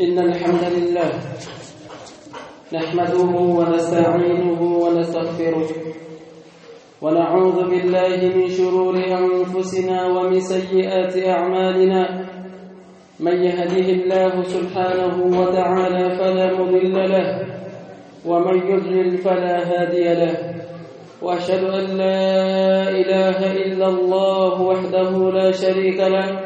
إن الحمد لله نحمده ونستعينه ونستغفره ونعوذ بالله من شرور أنفسنا ومن سيئات أعمالنا. من يهده الله سبحانه وتعالى فلا مضل له ومن يضلل فلا هادي له. وأشهد أن لا إله إلا الله وحده لا شريك له.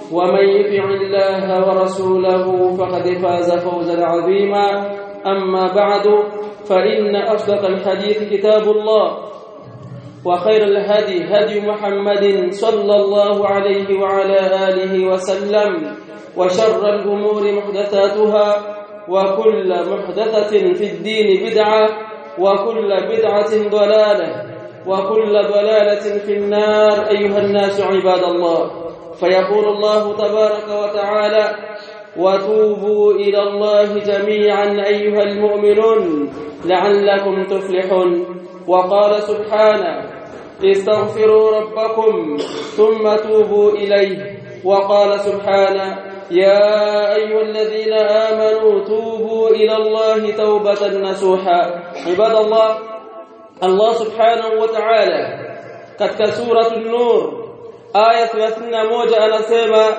ومن يطع الله ورسوله فقد فاز فوزا عظيما. أما بعد فإن أصدق الحديث كتاب الله وخير الهدي هدي محمد صلى الله عليه وعلى آله وسلم وشر الأمور محدثاتها وكل محدثة في الدين بدعة وكل بدعة ضلالة وكل ضلالة في النار. أيها الناس عباد الله فيقول الله تبارك وتعالى وتوبوا إلى الله جميعا أيها المؤمنون لعلكم تفلحون وقال سبحانه استغفروا ربكم ثم توبوا إليه وقال سبحانه يا أيها الذين آمنوا توبوا إلى الله توبة نصوحا عباد الله الله سبحانه وتعالى katika suratu an-nur aya 31 anasema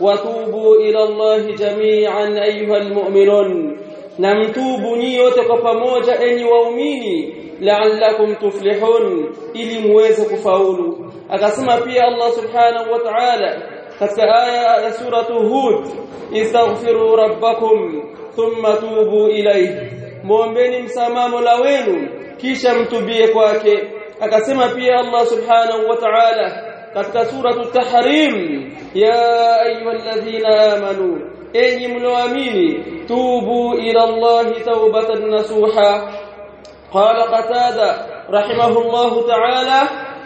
watubu ila Allah jami'an ayyuhal mu'minun na mtubu nyote kwa pamoja enyi waumini la'allakum tuflihun ili muweze kufaulu akasema pia Allah subhanahu wa ta'ala katika aya ya suratu hud istaghfiru rabbakum thumma tubu ilayhi muombeni msamaha mola wenu kisha mtubie kwake akasema pia Allah subhanahu wa ta'ala katika suratu tahrim ya ayyuhalladhina amanu enyi mlioamini tubu ila Allah tawbatan nasuha qala qatada rahimahullahu ta'ala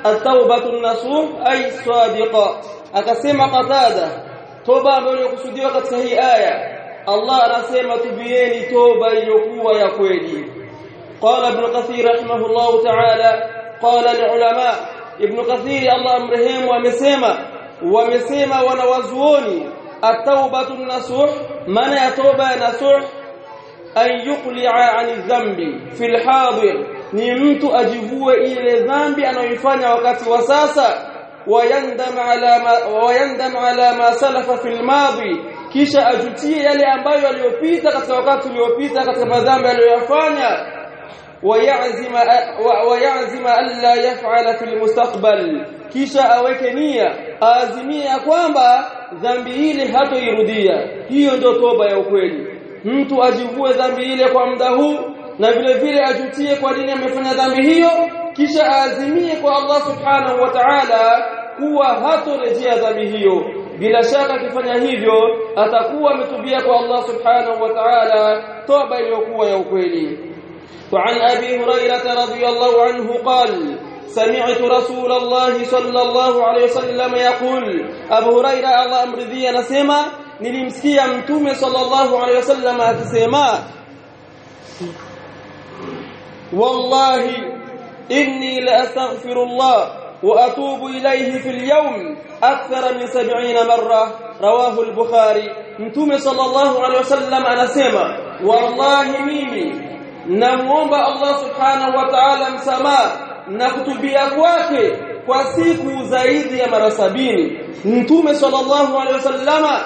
at-tawbatu nasuh ay sadiqa akasema qatada toba ambayo inakusudiwa katika hii aya Allah anasema tubieni toba iliyokuwa ya kweli qala ibn kathir rahimahullahu ta'ala qala al-ulama ibn kathir Allah amrehemu amesema wamesema wanawazuoni at-taubatu nasuh maana ya toba nasuh an yuqli'a 'ani dhanbi fil hadir ni mtu ajivue ile dhambi anayoifanya wakati wa sasa wayandam ala ma wayandam ala ma salafa fil madi kisha ajutie yale ambayo aliyopita katika wakati uliopita katika madhambi aliyoyafanya ويعزم ويعزم الا يفعل في المستقبل kisha aweke nia aazimia kwamba dhambi ile hatoirudia hiyo ndio toba ya ukweli mtu ajivue dhambi ile kwa muda huu na vile vile ajutie kwa nini amefanya dhambi hiyo kisha aazimie kwa Allah subhanahu wa ta'ala kuwa hatorejea dhambi hiyo bila shaka akifanya hivyo atakuwa ametubia kwa Allah subhanahu wa ta'ala toba iliyokuwa ya ukweli وعن أبي هريرة رضي الله عنه قال سمعت رسول الله صلى الله عليه وسلم يقول أبو هريرة الله أمرذي نسيما نلمسكي أنتم صلى الله عليه وسلم أتسيما والله إني لأستغفر الله وأتوب إليه في اليوم أكثر من سبعين مرة. رواه البخاري. أنتم صلى الله عليه وسلم أنا سيما. والله ميمي. na muomba Allah subhanahu wa ta'ala msamaha na kutubia kwake kwa siku zaidi ya mara 70 mtume sallallahu alaihi wasallama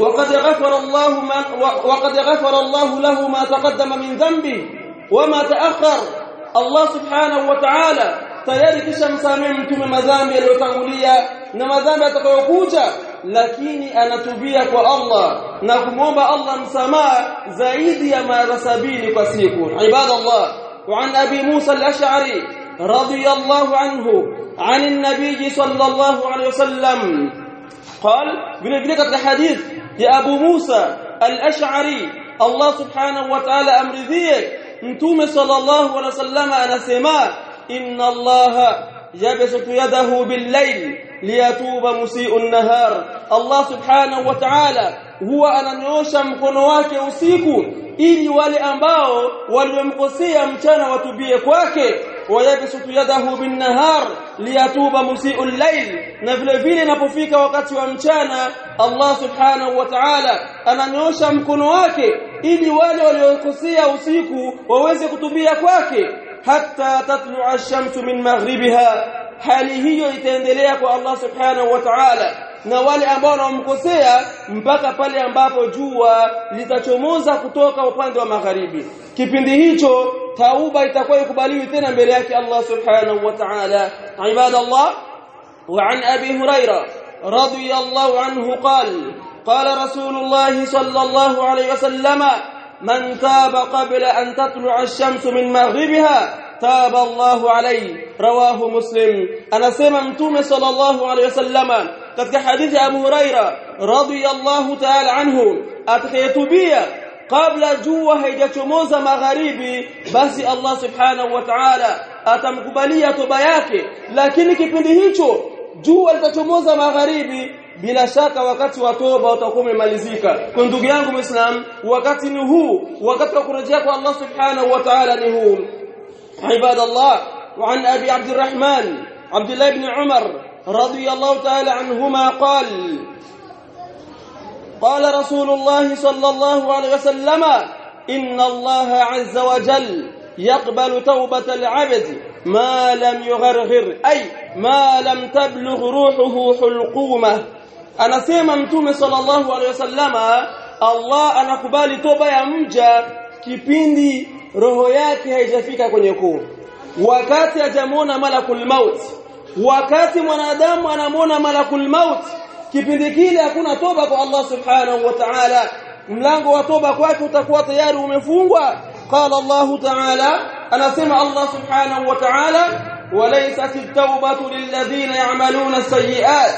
وقد غفر الله ما وقد غفر الله له ما تقدم من ذنبه وما تاخر الله سبحانه وتعالى تلك شمس من ثم مذامي اللي تغوليا ومذامي اتكوكوجا lakini anatubia kwa Allah na kumwomba Allah msamaha zaidi ya mara sabini kwa siku. Ibadallah. وعن أبي موسى الأشعري رضي الله عنه عن النبي صلى الله عليه وسلم قال بنبلغ الحديث يا أبو موسى الأشعري الله سبحانه وتعالى أمرذيه أنتم صلى الله عليه وسلم أنا سماء إن الله يبسط يده بالليل ليتوب مسيء النهار. الله سبحانه وتعالى هو أن نوشى مقنواك وسيكو إلي والي أنباو والمقصية مجانا وتبيك واكي ويبسط يده بالنهار ليتوب مسيء الليل. نفل فيني نففيك وقت ومجانا الله سبحانه وتعالى أن نوشى مقنواك إلي والي والمقصية وسيكو ووزي كتبيك واكي hatta tatlu'a ash-shamsu min maghribiha hali hiyo itaendelea kwa Allah subhanahu wa ta'ala na wale ambao wanamkosea mpaka pale ambapo jua litachomoza kutoka upande wa magharibi kipindi hicho tauba itakuwa ikubaliwi tena mbele yake Allah subhanahu wa ta'ala ibadallah وعن ابي هريره رضي الله عنه قال قال رسول الله صلى الله عليه وسلم من تاب قبل أن تطلع الشمس من مغربها تاب الله عليه. رواه مسلم. أنا سممتم صلى الله عليه وسلم قد حديث أبو هريرة رضي الله تعالى عنه أتخيت بي قبل جوة هيدة موزة مغاربي بس الله سبحانه وتعالى أتمقبلية بياك لكن كيف ذهيته جوة هيدة موزة مغاربي bila shaka wakati wa toba utakuwa umemalizika. Kwa ndugu yangu muislam wakati ni huu wakati wa kurejea kwa Allah subhanahu wa ta'ala ni huu. Ibadallah عبد الرحمن عبد الله بن عمر رضي الله تعالى عنهما قال قال رسول الله صلى الله عليه وسلم إن الله عز وجل يقبل توبة العبد ما لم يغرغر أي ما لم تبلغ روحه حلقومه anasema mtume sallallahu alaihi wasallama Allah anakubali toba ya mja kipindi roho yake haijafika kwenye koo wakati hajamuona malakul maut wakati mwanadamu anamwona malakul maut kipindi kile hakuna toba kwa Allah subhanahu wa ta'ala mlango wa toba kwake utakuwa tayari umefungwa qala Allah ta'ala anasema Allah subhanahu wa ta'ala walaysat at-taubatu lilladhina ya'maluna as-sayyi'at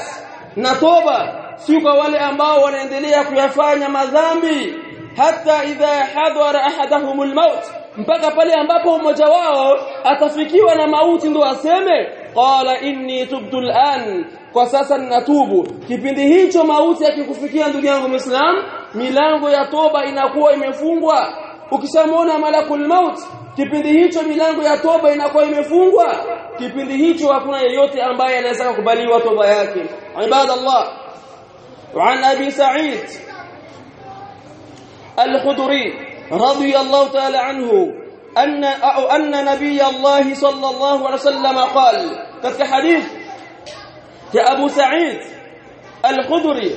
na toba si kwa wale ambao wanaendelea kuyafanya madhambi. Hata idha hadhara ahadahum maut mpaka pale ambapo mmoja wao atafikiwa na mauti ndo aseme qala inni tubtu al'an. Kwa sasa ninatubu. Kipindi hicho mauti akikufikia ndugu yangu muislam milango ya toba inakuwa imefungwa. Ukishamwona malakul maut kipindi hicho milango ya toba inakuwa imefungwa kipindi hicho hakuna yeyote ambaye anaweza kukubaliwa toba yake ibadallah وعن ابي سعيد الخدري رضي الله تعالى عنه أو أن نبي الله صلى الله عليه وسلم قال كتك حديث يا أبو سعيد الخدري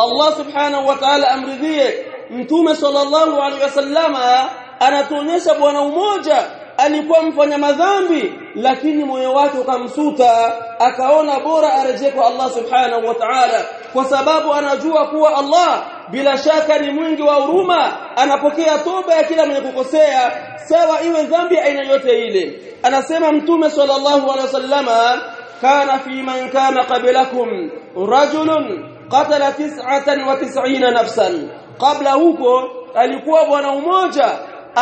الله سبحانه وتعالى أمرذيه mtume sallallahu alaihi wasallama anatuonyesha bwana umoja alikuwa mfanya madhambi lakini moyo wake ukamsuta akaona bora arejee kwa Allah subhanahu wa ta'ala kwa sababu anajua kuwa Allah bila shaka ni mwingi wa huruma anapokea toba ya kila mwenye kukosea sawa iwe dhambi aina yote ile anasema mtume sallallahu alaihi wasallama kana fi man kana qablakum rajulun qatala 99 nafsan kabla huko alikuwa bwana umoja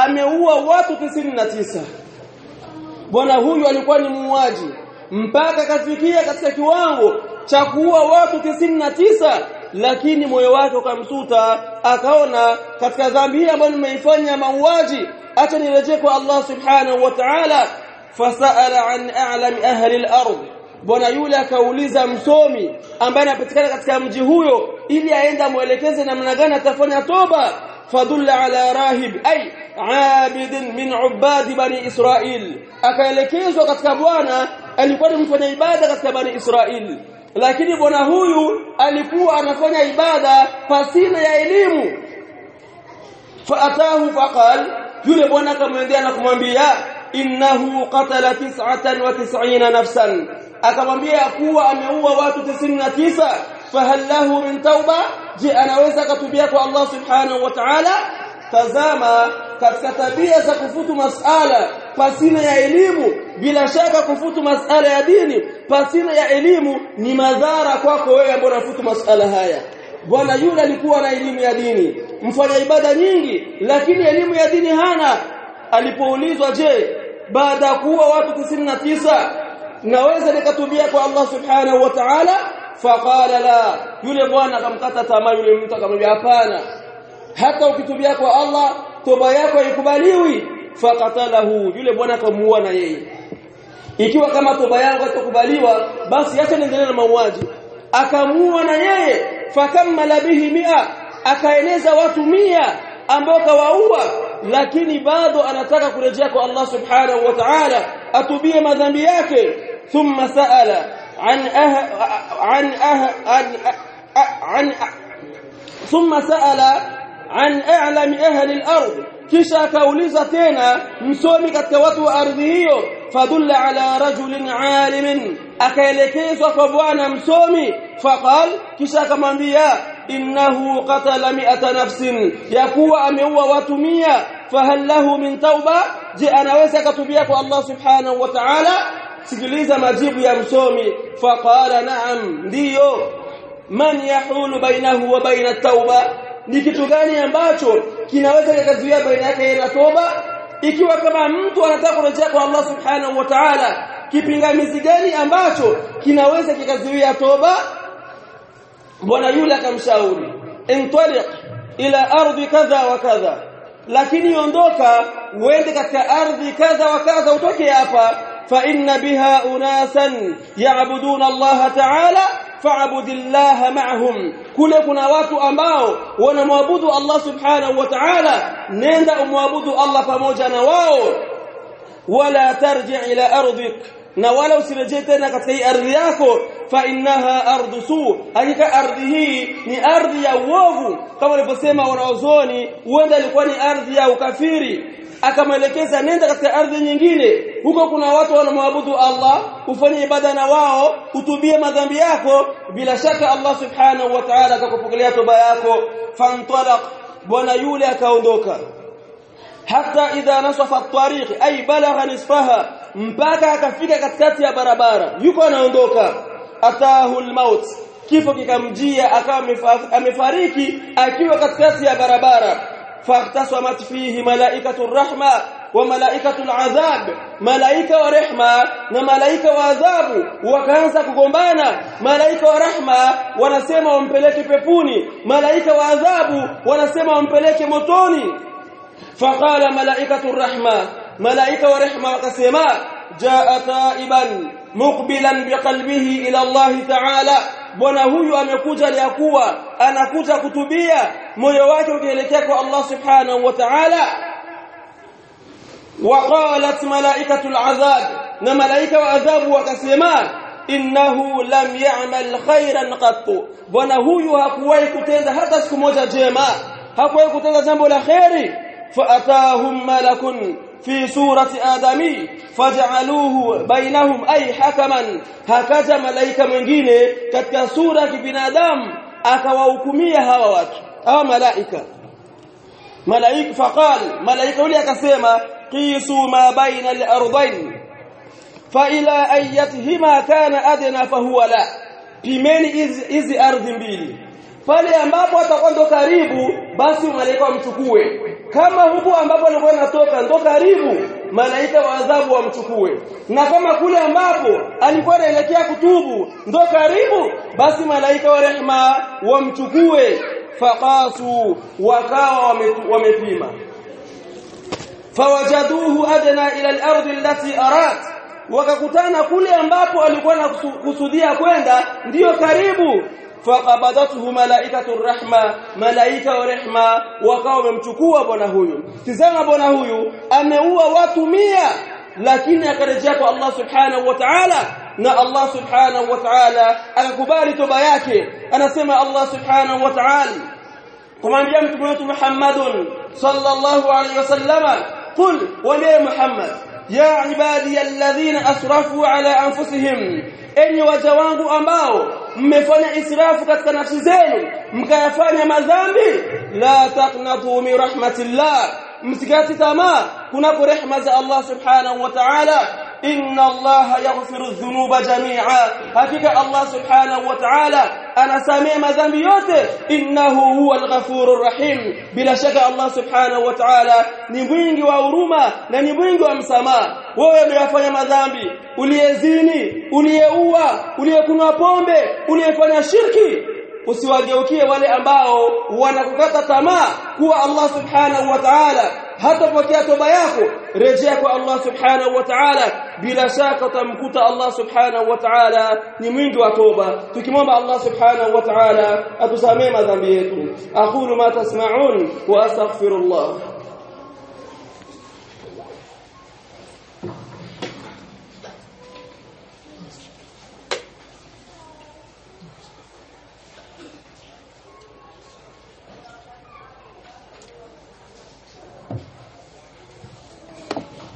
ameua watu 99 bwana huyu alikuwa ni muuaji mpaka kafikia katika kiwango cha kuua watu 99 lakini moyo wake ukamsuta akaona katika dhambi hii ambayo nimeifanya mauaji acha nirejee kwa Allah subhanahu wa ta'ala fasaala an a'lam ahli al-ard bwana yule akauliza msomi ambaye anapatikana katika mji huyo ili aenda muelekeze namna gani atafanya toba fadulla ala rahib ay abid min ubad bani israil akaelekezwa katika bwana alikuwa ni mfanya ibada katika bani israil lakini bwana huyu alikuwa anafanya ibada pasina ya elimu faatahu faqal yule bwana akamwendea na kumwambia innahu qatala 99 nafsan akamwambia kuwa ameua watu 99 fahal lahu min tauba? Je anaweza katubia kwa Allah subhanahu wa ta'ala? Tazama katika tabia za kufutu masala pasina ya elimu bila shaka kufutu masala ya dini pasina ya elimu ni madhara kwako wewe ambaye unafutu masala haya. Bwana yule alikuwa na elimu ya dini mfanya ibada nyingi lakini elimu ya dini hana. Alipoulizwa je baada ya kuwa watu 99 naweza nikatubia kwa Allah subhanahu wa ta'ala faqala la. Yule bwana akamkata tamaa yule mtu akamwambia hapana. Hata ukitubia kwa Allah toba yako haikubaliwi. Faqatalahu. Yule bwana akamuua na yeye. Ikiwa kama toba yangu hatakubaliwa basi acha niendelee na mauaji. Akamuua na yeye. Fakamala bihi mia. Akaeneza watu mia ambao kawaua lakini bado anataka kurejea kwa Allah subhanahu wa ta'ala atubie madhambi yake thumma sa'ala an ah an ah an thumma sa'ala an a'lam ahli al-ard kisha akauliza tena msomi katika watu wa ardhi hiyo fadulla ala rajulin alimin akaelekezwa kwa bwana msomi faqal kisha akamwambia innahu qatala mi'ata nafsin. Yakuwa ameua watu mia fahal lahu min tauba? Je anaweza katubia kwa Allah subhanahu wa ta'ala? Sikiliza majibu ya msomi. Faqala na'am ndiyo. Man yahulu bainahu wa baina tauba? Ni kitu gani ambacho kinaweza kikazuia baina yake na toba ikiwa kama mtu anataka kurejea kwa Allah subhanahu wa ta'ala kipingamizi gani ambacho kinaweza kikazuia toba bwana yule akamshauri intaliq ila ardhi kadha wa kadha lakini ondoka uende katika ardhi kadha wa kadha utoke hapa fa inna biha unasan ya'buduna Allah ta'ala fa'budillaha ma'hum kule kuna watu ambao wanamwabudu Allah subhanahu wa ta'ala nenda umwabudu Allah pamoja na wao wala tarji' ila ardik na wala usirejee tena katika hii ardhi yako fa innaha ardu su. Hakika ardhi hii ni ardhi ya uovu. Kama walivyosema wanaozoni huenda ilikuwa ni ardhi ya ukafiri. Akamwelekeza nenda katika ardhi nyingine. Huko kuna watu wanamwabudu Allah ufanye ibada na wao utubie madhambi yako. Bila shaka Allah subhanahu wa ta'ala atakupokelea toba yako. Fantalaq bwana yule akaondoka. Hata idha nasafa at-tariq ay balagha nisfaha mpaka akafika katikati ya barabara. Yuko anaondoka. Atahu almaut. Kifo kikamjia akawa amefariki akiwa katikati ya barabara. Fahtasamat fihi malaikatu rahma wa malaikatu al'adhab. Malaika wa rehma na malaika wa adhabu wakaanza kugombana. Malaika wa rahma wanasema wampeleke pepuni. Malaika wa adhabu wanasema wampeleke motoni. Faqala malaikatu rahma. ملائكة ورحمة قسما جاء تائبا مقبلا بقلبه إلى الله تعالى. بونا هو امكوجا ليكوا انكوجا كتوبيا moyo wake ukielekea kwa Allah subhanahu wa وقالت ملائكة العذاب إن ملائكة وعذاب وقسما إنه لم يعمل خيرا قط. بونا هو حقوي كتند حتى سكو موجه جما حقوي كتند جambo laheri fa في سورة آدم فجعلوه بينهم أي حكما. هكذا ملائكة من مجينة كتك سورة بن آدم أكوا أكمية هواك. أو ملائكة. ملائكة فقال ملائكة أولي أكسيما قيسوا ما بين الأرضين فإلى أيتهما كان أدنى فهو لا. بمين إذ أرض بيلي. فلأما بوتا قندو كاريبو basi malaika wamchukue. Kama huko ambapo alikuwa anatoka ndo karibu malaika wa adhabu wamchukue. Na kama kule ambapo alikuwa anaelekea kutubu ndo karibu basi malaika wa rehma wamchukue. Faqasu wakawa wamepima. Fawajaduhu adna ila al-ardi allati arat. Wakakutana kule ambapo alikuwa anakusudia kwenda ndiyo karibu faqabadathu malaikatu rahma malaika wa rehma wakawa wamemchukua bwana huyu tizama bwana huyu ameua watu mia lakini akarejea kwa Allah subhanahu wa ta'ala na Allah subhanahu wa ta'ala akakubali toba yake anasema Allah subhanahu wa ta'ala kumwambia mtume wetu Muhammadun sallallahu alayhi wasallama qul wa Muhammad ya ibadi alladhina asrafu ala anfusihim enyi waja wangu ambao mmefanya israfu katika nafsi zenu mkayafanya madhambi la taqnatu min rahmatillah msikati tamaa kunako rehma za Allah subhanahu wa ta'ala inna Allah yaghfiru dhunuba jami'a hakika Allah subhanahu wa ta'ala anasamea madhambi yote innahu huwal ghafurur rahim bila shaka Allah subhanahu wa ta'ala ni mwingi wa huruma na ni mwingi wa msamaha wewe umeyafanya madhambi uliyezini uliyeua uliyekunywa pombe uliyefanya shirki usiwageukie wale ambao wanakukata tamaa kuwa Allah subhanahu wa ta'ala hatapokea toba yako rejea kwa Allah subhanahu wa ta'ala bila shaka utamkuta Allah subhanahu wa ta'ala ni mwingi wa toba tukimwomba Allah subhanahu wa ta'ala atusamee madhambi yetu aqulu ma tasma'un wa astaghfirullah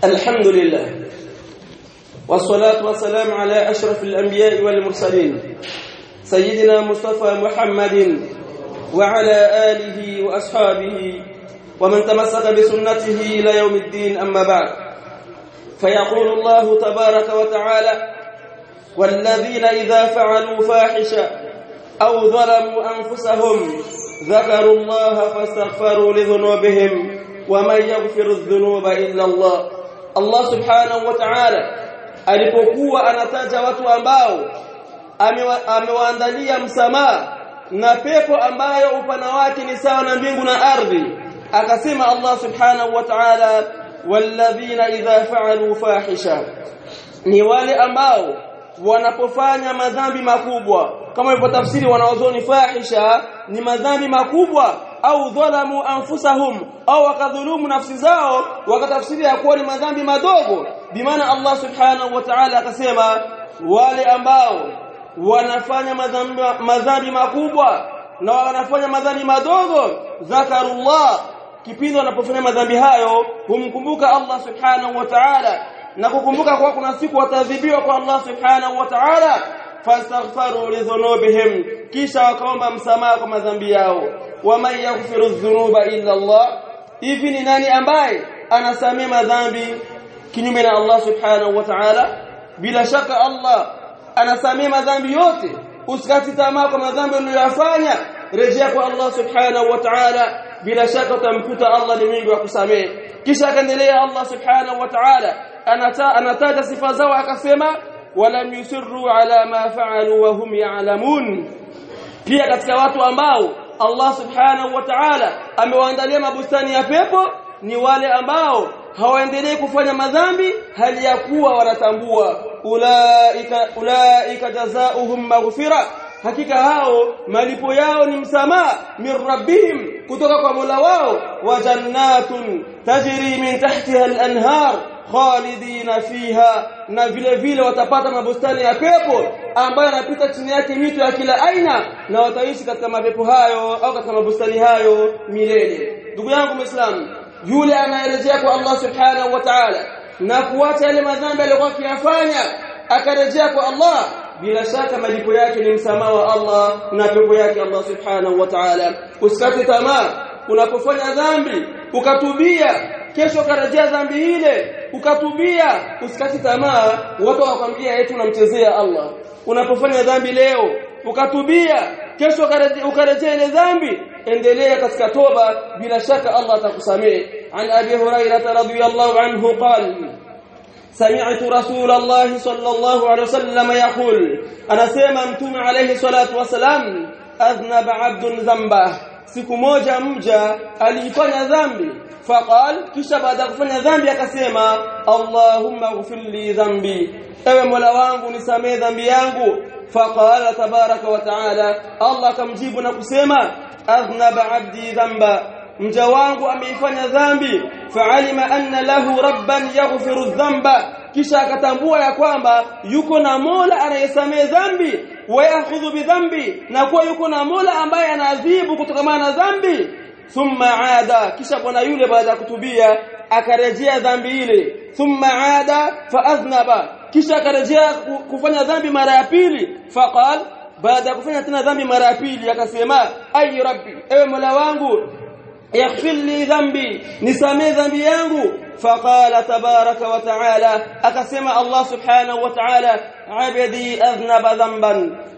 الحمد لله. والصلاة والسلام على أشرف الأنبياء والمرسلين سيدنا مصطفى محمد وعلى آله وأصحابه ومن تمسك بسنته إلى يوم الدين أما بعد. فيقول الله تبارك وتعالى والذين إذا فعلوا فاحشة أو ظلموا أنفسهم ذكروا الله فاستغفروا لذنوبهم ومن يغفر الذنوب إلا الله. Allah subhanahu wa ta'ala alipokuwa anataja watu ambao amewaandalia msamaha na pepo ambayo upana wake ni sawa na mbingu na ardhi akasema Allah subhanahu wa ta'ala walladhina idha fa'alu fahisha. Ni wale ambao wanapofanya madhambi makubwa kama ilivyo tafsiri wanaozoni fahisha ni madhambi makubwa au dhalamu anfusahum au wakadhulumu nafsi zao wakatafsiri ya kuwa ni madhambi madogo. Bimaana Allah subhanahu wa ta'ala akasema wale ambao wanafanya madhambi madhambi makubwa na wanafanya madhambi madogo zakarullah kipindi wanapofanya madhambi hayo humkumbuka Allah subhanahu wa ta'ala. Na kukumbuka kwa kuna siku watadhibiwa kwa Allah subhanahu wa ta'ala فاستغفروا لذنوبهم. كيشا وقوم بمسماك مزنبياو ومن يغفر الذنوب إلا الله. إذن ناني أمباي. أنا سميم ذنبي. كنمنا الله سبحانه وتعالى. بلا شك الله. أنا سميم ذنبي يوتي. أسكتي تماك مزنبي اللي يفاني رجيك الله سبحانه وتعالى. بلا شك تمكت الله لمن يقسمي كيشا كنلي الله سبحانه وتعالى. أنا تاجة صفة زوعك سيما. Walam yusirru ala ma fa'alu wa hum ya'lamun pia katika watu ambao Allah subhanahu wa ta'ala amewaandalia mabustani ya pepo ni wale ambao hawaendelee kufanya madhambi hali ya kuwa wanatambua ulaika ulaika jazaohum maghfira hakika hao malipo yao ni msamaha min rabbihim kutoka kwa Mola wao wa jannatun tajri min tahtiha al-anhar khalidina fiha na vile vile watapata mabustani ya pepo ambayo yanapita chini yake mito ya kila aina na wataishi katika mapepo hayo au katika mabustani hayo milele ndugu yangu muislamu yule anayerejea kwa Allah subhanahu wa ta'ala na kuacha yale madhambi aliyokuwa akiyafanya akarejea kwa Allah bila shaka malipo yake ni msamaha wa Allah na pepo yake Allah subhanahu wa ta'ala usikate tamaa unapofanya dhambi ukatubia kesho karejea dhambi ile ukatubia usikate tamaa watu wakwambia eti unamchezea Allah unapofanya dhambi leo ukatubia kesho ukarejea ile dhambi endelea katika toba bila shaka Allah atakusamehe an abi hurairah radhiyallahu anhu qala سمعت رسول الله صلى الله عليه وسلم يقول أنا سيما تم عليه الصلاة والسلام أذنب عبد ذنبه. موجا موجا ألي فنى ذنبي. فقال كشب أدق فنى ذنبي أكسيما اللهم اغفر لي ذنبي. أبا ملوانك نسامي ذنبي يانكو فقال تبارك وتعالى الله كم جيبنا كسيما أذنب عبدي ذنبا mja wangu ameifanya dhambi fa'alima anna lahu rabban yaghfiru dhanba. Kisha akatambua ya kwamba yuko na Mola anayesamea dhambi wa yakhudhu bidhambi na kuwa yuko na Mola ambaye anaadhibu kutokana na dhambi. Thumma aada kisha bwana yule baada ya kutubia akarejea dhambi ile. Thumma aada faadhnaba kisha akarejea kufanya dhambi mara ya pili. Faqal baada ya kufanya tena dhambi mara ya pili akasema ayi rabbi ewe mola wangu يغفر لي ذنبي نسامي ذنبي يانغو فقال تبارك وتعالى أقسم الله سبحانه وتعالى عبدي أذنب ذنبا.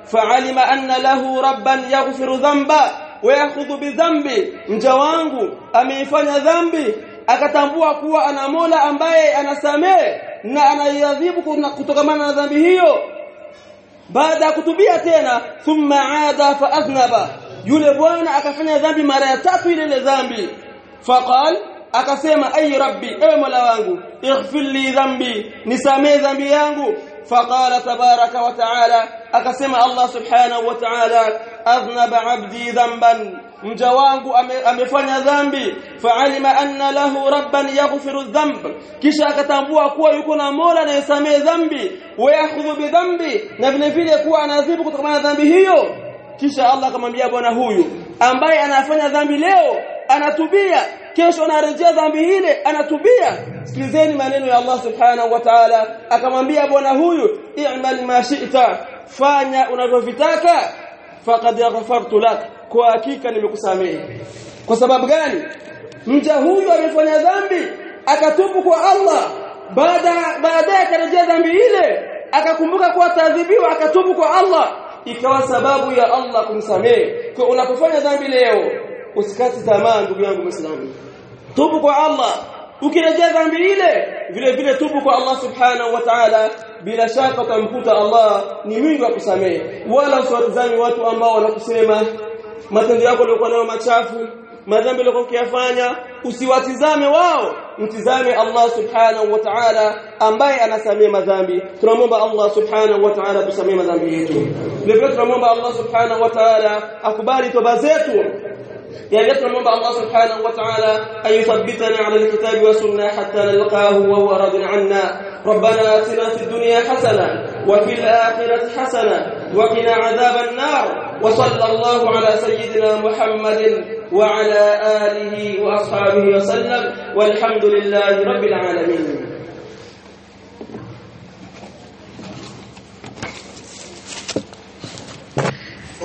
فعلم أن له ربا يغفر ذنبا ويأخذ بذنبي. مجوانغو أمي فن ذنبي. أكتنبوه كوا أنا مولا أمباي أنا سامي. نا أنا يذيبك نكتغ من ذنبي هيو. بعد كتبية تينا ثم عاد فأذنب. Yule bwana akafanya dhambi mara ya tatu ile ile dhambi faqal akasema ay rabbi ewe mola wangu ighfir li dhambi nisamee dhambi yangu faqala tabaraka wa taala akasema allah subhanahu wa taala adhnaba abdi dhanban mja wangu amefanya dhambi fa'alima anna lahu rabban yaghfiru dhanb kisha akatambua kuwa yuko na Mola anayesamee dhambi wa yakhudhu bi dhambi na kisha Allah akamwambia bwana huyu ambaye anafanya dhambi leo anatubia. Kesho anarejea dhambi ile anatubia. Sikilizeni maneno ya Allah subhanahu wa ta'ala. Akamwambia bwana huyu i'mal ma shi'ta fanya unavyovitaka faqad ghafartu lak kwa hakika nimekusamehe. Kwa sababu gani? Mja huyu amefanya dhambi akatubu kwa Allah. Baada baadaye akarejea dhambi ile akakumbuka kuwa taadhibiwa akatubu kwa Allah ikawa sababu ya Allah kumsamehe. Kwa unapofanya dhambi leo usikate tamaa ndugu yangu Muislamu. Tubu kwa Allah. Ukirejea dhambi ile vile vile tubu kwa Allah subhanahu wa ta'ala. Bila shaka utamkuta Allah ni mwingi wa kusamehe. Wala usiwatazame watu ambao wanakusema matendo yako yalikuwa nayo machafu madhambi yalikuwa ukiyafanya usiwatizame wao mtizame Allah subhanahu wa ta'ala ambaye anasamea madhambi tunamwomba Allah subhanahu wa ta'ala tusamee madhambi yetu vile tunamwomba Allah subhanahu wa ta'ala akubali toba zetu يعني نتمنى الله سبحانه وتعالى أن يثبتنا على الكتاب والسنة حتى نلقاه وهو راض عنا ربنا آتنا في الدنيا حسنة وفي الآخرة حسنة وقنا عذاب النار. وصلى الله على سيدنا محمد وعلى آله وأصحابه وسلم. والحمد لله رب العالمين.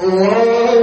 الله